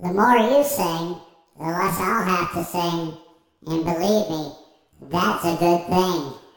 The more you sing, the less I'll have to sing. And believe me, that's a good thing.